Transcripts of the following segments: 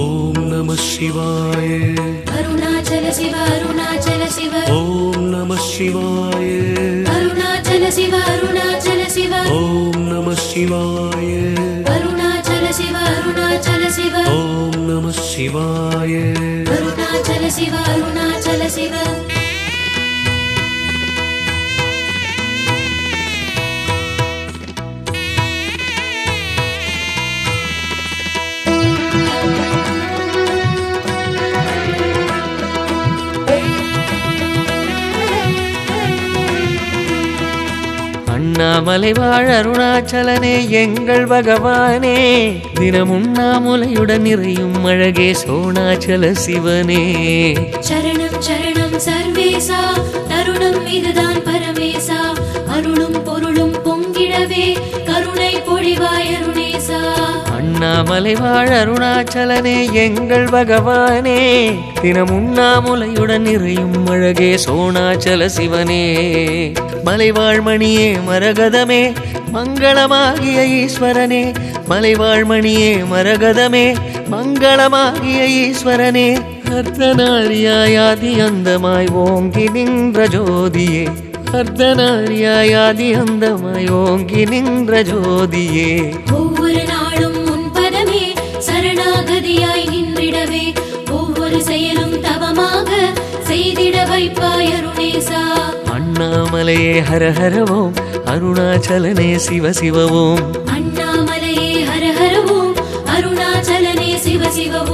ॐ नमः शिवाय। अरुणाचल शिव अरुणाचल शिव। ॐ नमः शिवाय। अरुणाचल शिव अरुणाचल शिव। ॐ नमः शिवाय। अरुणाचल शिव अरुणाचल शिव। ॐ नमः शिवाय। अरुणाचल शिव अरुणाचल शिव। அண்ணாமலை வாழ் அருணாச்சலனே எங்கள் பகவானே. தினமும் நாமுலையுடன் நிறையும் அழகே சோணாச்சல சிவனே. சரணம் சரணம் சர்வேசா தருணம் இதுதான் பரமேசா. அண்ணாமலை வாழ் அருணாச்சலனே எங்கள் பகவானே. தினம் உண்ணாமுலையுடன் நிறையும் அழகே சோணாச்சல சிவனே. மலைவாழ்மணியே மரகதமே மங்களமாகிய ஈஸ்வரனே. மலைவாழ்மணியே மரகதமே மங்களமாகிய ஈஸ்வரனே. அர்த்தநாரியாயாதி அந்தமாய் ஓங்கி நின்ற ஜோதியே. அர்த்தநாரியாயாதி அந்தமாய் ஓங்கி நின்ற ஜோதியே. ஒவ்வொரு நாள் செயலும் தவமாக செய்திட வைப்பாய் அருணேசா அண்ணாமலையே ஹர ஹரவோம் அருணாச்சலனே சிவ சிவவோம் அண்ணாமலையே ஹர ஹரவோம் அருணாச்சலனே சிவ சிவவோம்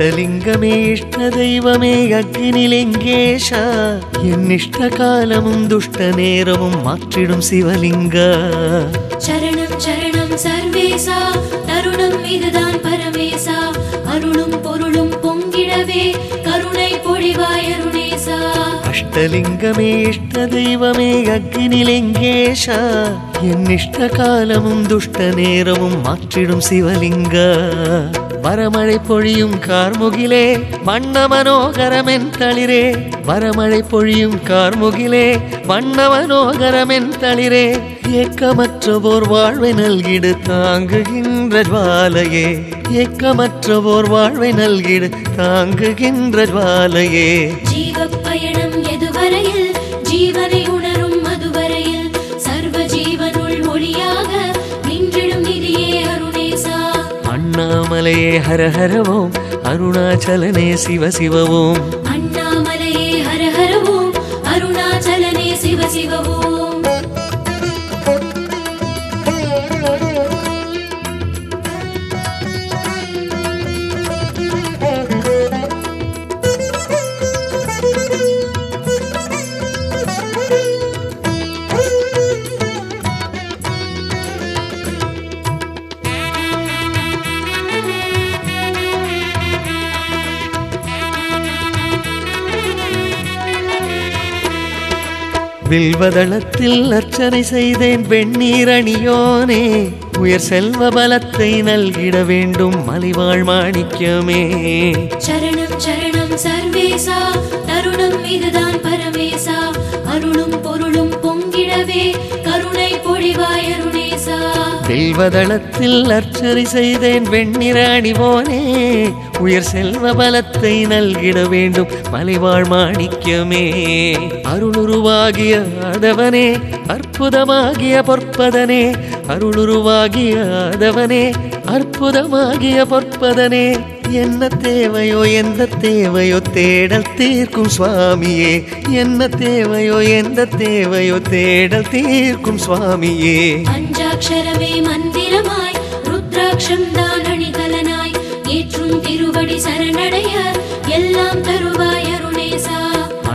இஷ்ட தெய்வமே அக்னிலிங்கேஷா என் இஷ்ட காலமும் துஷ்ட நேரமும் மாற்றிடும் சிவலிங்கா. சரணம் சரணம் சர்வேசா தருணம் இதுதான் பரமேசா. அருளும் பொருளும் பொங்கிடவே கருணை பொழிவாய் அருணேசா. அஷ்டலிங்கமே இஷ்ட வரமழை பொழியும் கார்முகிலே வண்ண மனோகரமென் தளிரே. வரமழை பொழியும் கார்முகிலே வண்ண மனோகரமென் தளிரே. ஏக்கமற்றவோர் வாழ்வை நல்கிடு தாங்குகின்ற ஜுவாலையே. ஏக்கமற்றவோர் வாழ்வை நல்கிடு தாங்குகின்ற ஜுவாலையே. ஜீவப் பயணம் அண்ணாமலையே ஹர ஹரவோம் அருணாச்சலனே சிவ சிவவோம் அண்ணாமலையே வில்வதளத்தில் அர்ச்சனை செய்தேன் வெண்ணீர் அணியோனே. உயர் செல்வ பலத்தை நல்கிட வேண்டும் மலிவாழ் மாணிக்கமே. சரணம் சரணம் சர்வேசா. தருணம் இதுதான் பரமேசா. அருளும் பொருளும் பொங்கிடவே. கருணை பொழிவாய் அருணை. செல்வதளத்தில் அர்ச்சனை செய்தேன் வெண்ணிராணி போனே உயர் செல்வ பலத்தை நல்கிட வேண்டும் மலைவாழ் மாணிக்கமே. அருளுருவாகிய ஆதவனே அற்புதமாகிய பொற்பதனே. அருளுருவாகிய ஆதவனே அற்புதமாகிய பொற்பதனே. என்ன தேவையோ எந்த தேவையோ தேடல் தீர்க்கும் சுவாமியே. என்ன தேவையோ எந்த தேவையோ தேடல் தீர்க்கும் சுவாமியே. பஞ்சாட்சரமே மந்திரமாய் ருத்ராட்சம் தான் அணிகலனாய் ஏற்றும் திருவடி சரணடைய எல்லாம் தருவாய் அருணேசா.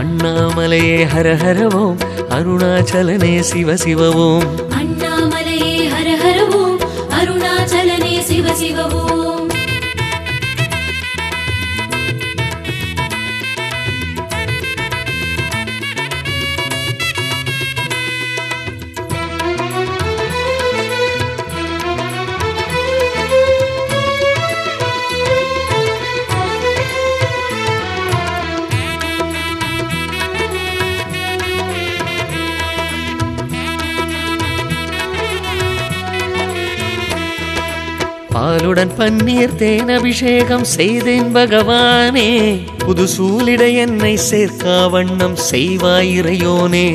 அண்ணாமலையே ஹர ஹரவோம் அருணாச்சலனே சிவ சிவவோம் அண்ணாமலையே ஹர ஹரவோம் அருணாச்சலனே சிவ சிவவோம் பாலுடன் பன்னீர் தேன் அபிஷேகம் செய்தேன் பகவானே. புது சூலிட என்னை சேர்க்கா வண்ணம் செய்வாய் இறையோனே.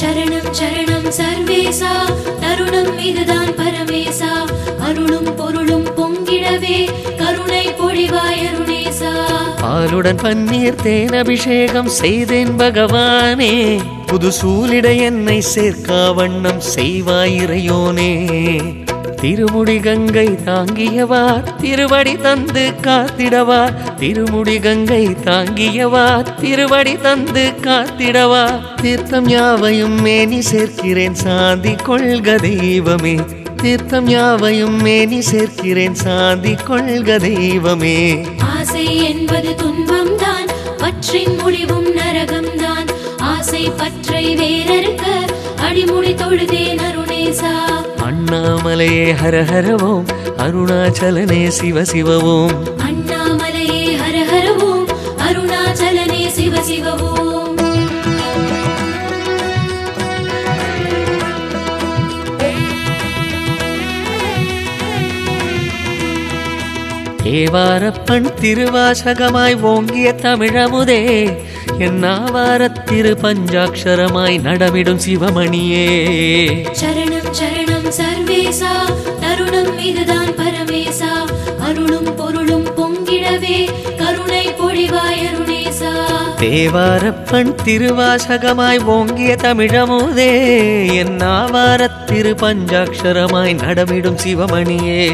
சரணம் சரணம் சர்வேசா தருணம் இதுதான் பரமேசா. அருளும் பொருளும் பொங்கிடவே கருணை பொழிவாய் அருணேசா. பாலுடன் பன்னீர் தேன் அபிஷேகம் செய்தேன் பகவானே. புது சூலிட என்னை சேர்க்கா வண்ணம் செய்வாய் இறையோனே. திருமுடி கங்கை தாங்கியவா திருவடி தந்து காத்திடவா திருமுடி கங்கை தாங்கியவா திருவடி தந்து காத்திடவா தீர்த்தம் யாவையும் மேனி சேர்க்கிறேன். சாந்தி கொள்க தெய்வமே. தீர்த்தம் யாவையும் மேனி சேர்க்கிறேன். சாந்தி கொள்க தெய்வமே. ஆசை என்பது துன்பம்தான். பற்றின் முடிவும் நரகம்தான். ஆசை பற்றை வேறறுக்க. அடிமுடி அருணேசா அண்ணாமலையே ஹர ஹரவோம் அருணாச்சலனே சிவ சிவவோம் அண்ணாமலையே ஹர ஹரவோம் அருணாச்சலனே சிவ சிவவோம் தேவாரப்பண் திருவாசகமாய் ஓங்கிய தமிழமுதே என்னாவாரத் திரு பஞ்சாட்சரமாய் நடமிடும் சிவமணியே. சரணம் சரணம். சர்வேசா தருணம் இதுதான் பரமேசா. தேவாரப்பண் திருவாசகமாய் ஓங்கிய தமிழமுதே என்னாவாரத் திரு பஞ்சாட்சரமாய் நடமிடும் சிவமணியே.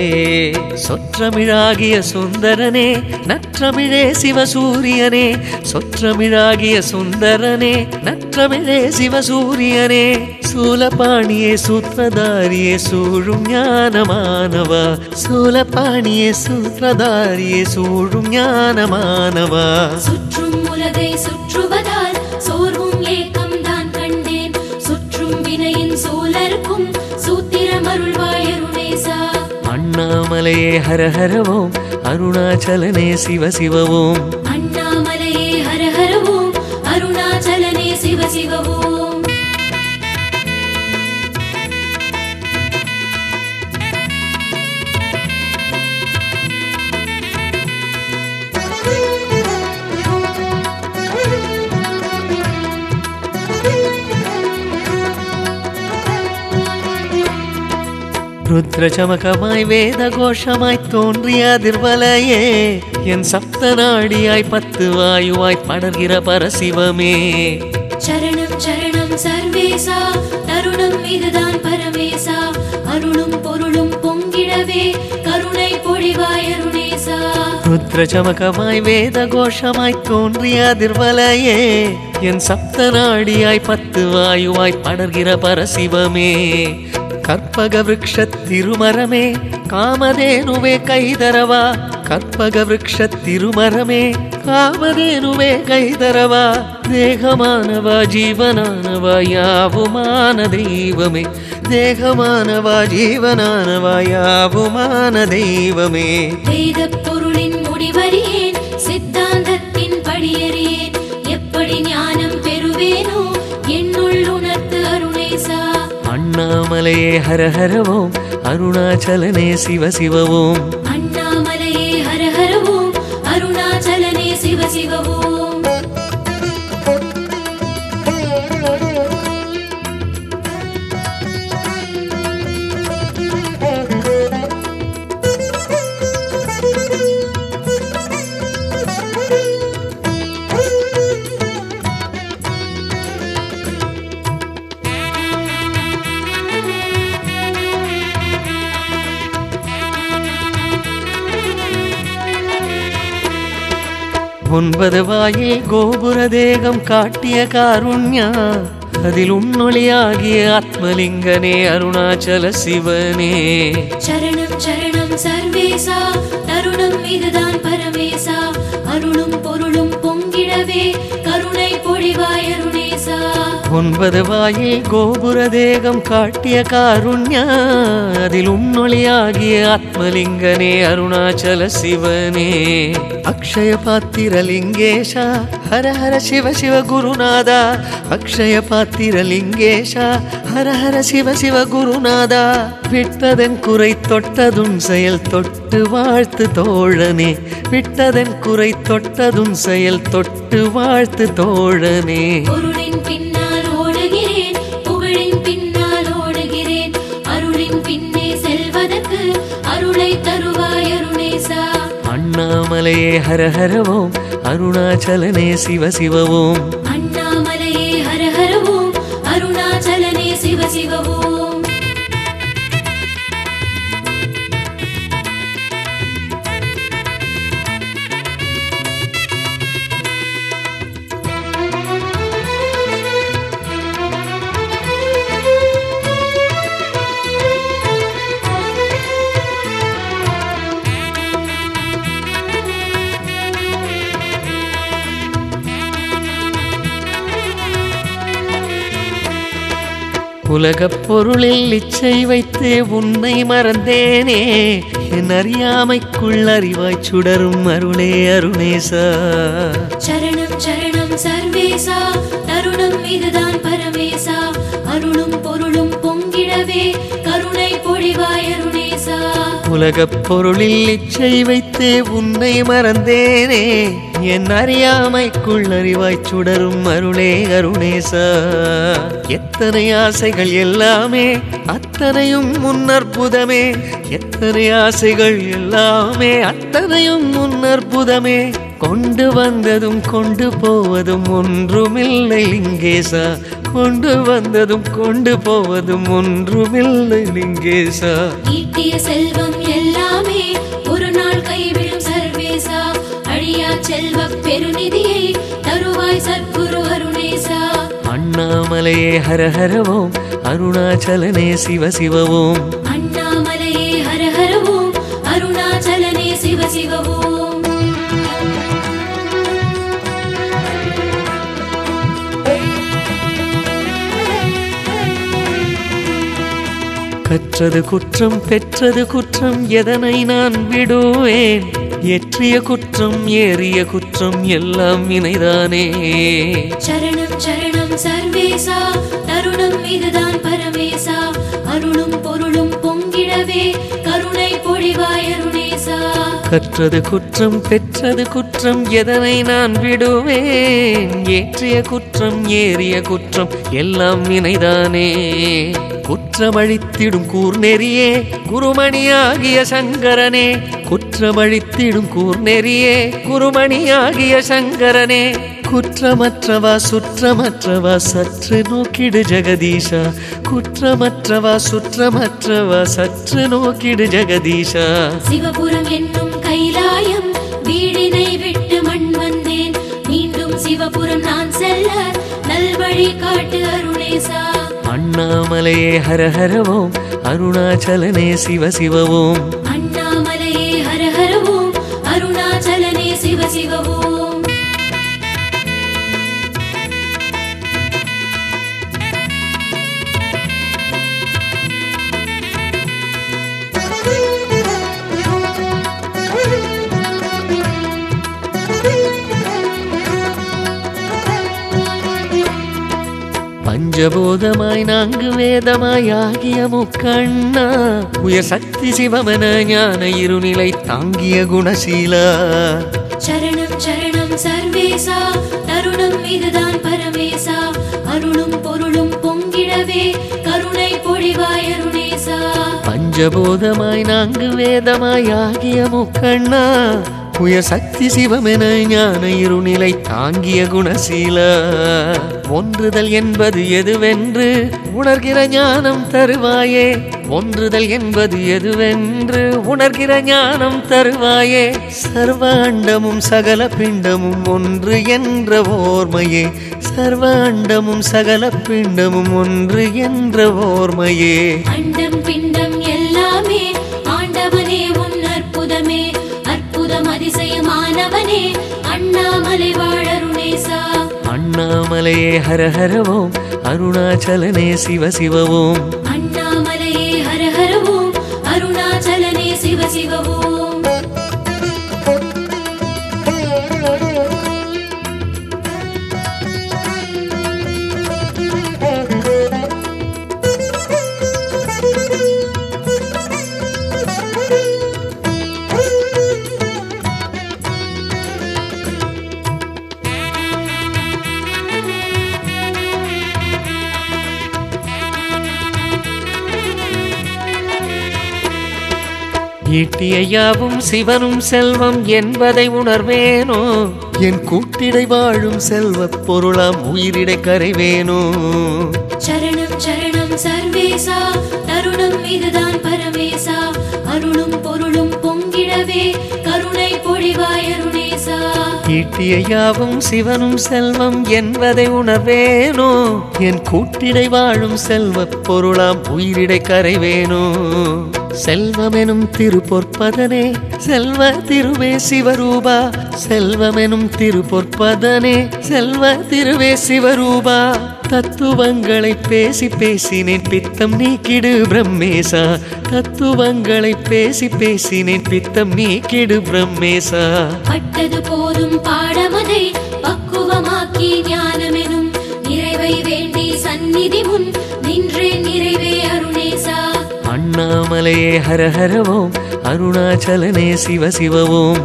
சொற்றமிழாகிய சுந்தரனே நற்றமிழே சிவசூரியனே. சொற்றமிழாகிய சுந்தரனே நற்றமிழே சிவசூரியனே. சூலபாணியே சூத்ரதாரியே சூழும் ஞானமானவா. சூலபாணியே சூத்ரதாரியே சூழும் ஞானமானவா. சுற்றும் உலகை சுற்றுவதால் சோர்வும் ஏக்கம் தான் கண்டேன். சுற்றும் வினையின் சூழலுக்கும் சூத்திரம் அருள்வாய் அருணேசா அண்ணாமலையே ஹர ஹரவோம் அருணாச்சலனே சிவ சிவவோம். அண்ணாமலையே ஹர ஹரவோம் அருணாச்சலனே சிவ சிவவோம். ருத்ரச்சமகமாய் வேத கோஷமாய் தோன்றிய அதிர்வலையே என் சப்த நாடியாய் பத்து வாயுவாய் படர்கிற பரசிவமே. சரணம் சரணம் சர்வேசா தருணம் இதுதான் அருளும் பொருளும் பொங்கிடவே கருணை பொழிவாய் அருணேசா. ருத்ரச்சமகமாய் வேத கோஷமாய் தோன்றிய அதிர்வலையே என் சப்த நாடியாய் பத்து வாயுவாய் படர்கிற பரசிவமே. கற்பக விருக்ஷத் திருமரமே காமதேனுவே கைதரவா? கற்பக விருக்ஷத் திருமரமே காமதேனுவே கைதரவா? தேகமானவா ஜீவனானவா யாவுமான தெய்வமே? தேகமானவா ஜீவனானவா யாவுமான தெய்வமே? பொருளின் முடிவறியேன் அண்ணாமலையே ஹர ஹரவோம் அருணாச்சலனே சிவ சிவவோம் அண்ணாமலையே ஒன்பது வாயே கோபுர தேகம் காட்டிய காருண்யா. அதில் உன்னொழியாகிய ஆத்மலிங்கனே அருணாச்சல சிவனே. சரணம் சரணம் சர்வேசா. தருணம் இதுதான் பரமேசா. ஒன்பது வாயில் கோபுர தேகம் காட்டிய காருண்யா. அதில் உன்னொழியாகிய ஆத்மலிங்கனே அருணாச்சல சிவனே. அக்ஷய பாத்திர லிங்கேஷா ஹர ஹர சிவ சிவ குருநாதா. அக்ஷய பாத்திர லிங்கேஷா ஹர ஹர சிவ சிவ குருநாதா. விட்டதன் குறை தொட்டதும் செயல் தொட்டு வாழ்த்து தோழனே. விட்டதன் குறை தொட்டதும் செயல் தொட்டு வாழ்த்து தோழனே. அண்ணாமலையே ஹர ஹரவோம் அருணாச்சலனே சிவ சிவவோம் அண்ணாமலையே உலகப் பொருளில் இச்சை வைத்து உன்னை மறந்தேனே. என் அறியாமைக்குள் அறிவாய் சுடரும் அருளே அருணேசா சரணம் சரணம் சர்வேசா. தருணம் இதுதான் பரமேசா. உலகப் பொருளில் இச்சை வைத்து உன்னை மறந்தேனே. என் அறியாமைக்குள் அறிவாய் சுடரும் அருளே அருணேசா. எத்தனை ஆசைகள் எல்லாமே அத்தனையும் முன்னற்புதமே எத்தனை ஆசைகள் எல்லாமே அத்தனையும் முன்னற்புதமே கொண்டு வந்ததும் கொண்டு போவதும் ஒன்றுமில்லை லிங்கேசா. கொண்டு வந்ததும் கொண்டு போவதும் ஒன்றுமில்லை லிங்கேசா. ஈட்டிய செல்வம் செல்வ பெருநிதியை தருவாய் சத்குரு அருணேசா. அண்ணாமலையே ஹர ஹரவோம் அருணாச்சலனே சிவ சிவவோம் அண்ணாமலையே ஹர ஹரவோம் அருணாச்சலனே சிவ சிவவோம் கற்றது குற்றம் பெற்றது குற்றம் எதனை நான் விடுவேன்? எற்றிய குற்றம் ஏறிய குற்றம் எல்லாம் இணைதானே. சரணம் சரணம் சர்வேசா தருணம் இதுதான் பரமேசா. அருளும் பொருளும் பொங்கிடவே கருணை பொழிவாய் அருணேசா. கற்றது குற்றம் பெற்றது குற்றம் எதனை நான் விடுவேன்? ஏற்றிய குற்றம் ஏறிய குற்றம் எல்லாம் வினைதானே குற்றமழித்திடும் கூர்நெறியே குருமணியாகிய சங்கரனே. குற்றமழித்திடும் கூர்நெறியே குருமணியாகிய சங்கரனே. குற்றமற்றவா சுற்றமற்றவா சற்று நோக்கிடு ஜெகதீஷா. குற்றமற்றவா சுற்றமற்றவா சற்று நோக்கிடு ஜெகதீஷா. சிவபுரம் என்னும் கைலாயம் வீடினை விட்டு மண் வந்தேன். மீண்டும் சிவபுரம் நான் செல்ல நல்வழி காட்டு அருணேசா. அண்ணாமலையே ஹரஹரவோம் அருணாச்சலனே சிவ சிவவோம் அண்ணாமலையே ஹரஹரவோம் அருணாச்சலனே சிவ சிவவோம் பஞ்சபூதமாய் நான்கு வேதமாய் ஆகிய முக்கண்ணா. உயர் சக்தி சிவமன ஞான இருநிலை தாங்கிய குணசீலா. சரணம் சரணம் சர்வேசா. தருணம் இதுதான் பரமேசா. அருளும் பொருளும் பொங்கிடவே. கருணை பொழிவாய் அருணேசா. பஞ்சபூதமாய் நான்கு வேதமாய் ஆகிய முக்கண்ணா. உயர் சக்தி சிவமென ஞான இருநிலை தாங்கிய குணசீலா. ஒன்றுதல் என்பது எதுவென்று உணர்கிற ஞானம் தருவாயே. ஒன்றுதல் என்பது எதுவென்று உணர்கிற ஞானம் தருவாயே. சர்வாண்டமும் சகல பிண்டமும் ஒன்று என்ற ஓர்மையே. சர்வாண்டமும் சகல பிண்டமும் ஒன்று என்ற ஓர்மையே. அண்டம் பிண்டம் அதிசயமானவனே அண்ணாமலை வாழருணேசா அண்ணாமலையே ஹர ஹரவோம் அருணாச்சலனே சிவ சிவ ஓம் அண்ணாமலையே ஹர ஹர ஓம் அருணாச்சலனே சிவ சிவ ஓம் ஈட்டிய யாவும் சிவனும் செல்வம் என்பதை உணர்வேனோ? என் கூட்டிடை வாழும் செல்வப் பொருளாம் உயிரிடை கரைவேனோ? சரணம் சரணம் சர்வேசா தருணம் இதுதான் பரமேசா. அருளும் பொருளும் பொங்கிடவே கருணை பொழிவாய் அருணேசா. ஈட்டிய யாவும் சிவனும் செல்வம் என்பதை உணர்வேனோ? என் கூட்டிடை வாழும் செல்வப் பொருளாம் உயிரிடை கரைவேனோ? செல்வமெனும் திருப்பொற்பதனே. செல்வ திருவே சிவரூபா. செல்வமெனும் திருப்பொற்பதனே. செல்வ திருவே சிவரூபா. தத்துவங்களை பேசி பேசினேன் பித்தம் நீக்கிடு பிரம்மேசா. தத்துவங்களை பேசி பேசினேன் பித்தம் நீக்கிடு பிரம்மேசா. பட்டது போதும் பாடமதை பக்குவமாக்கி அண்ணாமலையே ஹர ஹர ஓம். அருணாச்சலனே சிவ சிவ ஓம்.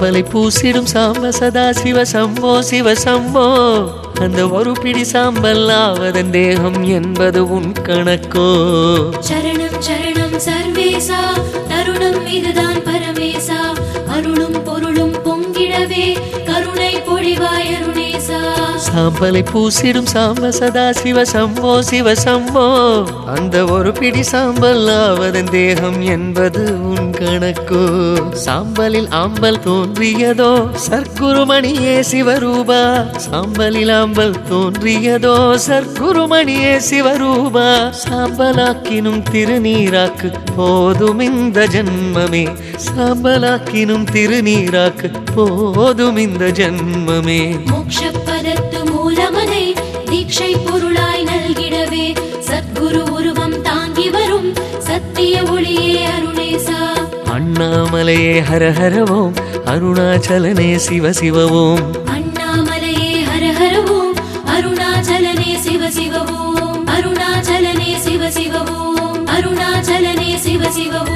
சாம்பலை பூசிடும் சாம்ப சதா சிவ சம்போ சிவ சம்போ. அந்த ஒரு பிடி சாம்பல் ஆவதன் தேகம் என்பது உன் கணக்கோ. சரணம் சரணம் சர்வேசா. தருணம் இதுதான் பரமேசா. அருளும் பொருளும் பொங்கிடவே. கருணை பொழிவாய் அருணேசா. சாம்பலை பூசிடும் சாம்ப சதா சிவ சம்போ சிவ சம்போ. அந்த ஒரு பிடி சாம்பல் ஆவதன் தேகம் என்பது உன் கணக்கோ? சாம்பலில் ஆம்பல் தோன்றியதோ? சர்க்குருமணியே சிவரூபா. சாம்பலில் ஆம்பல் தோன்றியதோ? சர்க்குருமணியே சிவரூபா. சாம்பலாக்கினும் திருநீராக்கு போதும் இந்த ஜன்மமே. சாம்பலாக்கினும் திருநீராக்கு போதும் இந்த ஜன்மமே. மோட்ச அண்ணாமலையே ஹர ஹர ஓம் அருணாச்சலனே சிவ சிவ ஓம் அண்ணாமலையே ஹர ஹர ஓம் அருணாச்சலனே சிவ சிவ ஓம் அருணாச்சலனே சிவ சிவ ஓம் அருணாச்சலனே சிவ சிவ ஓம்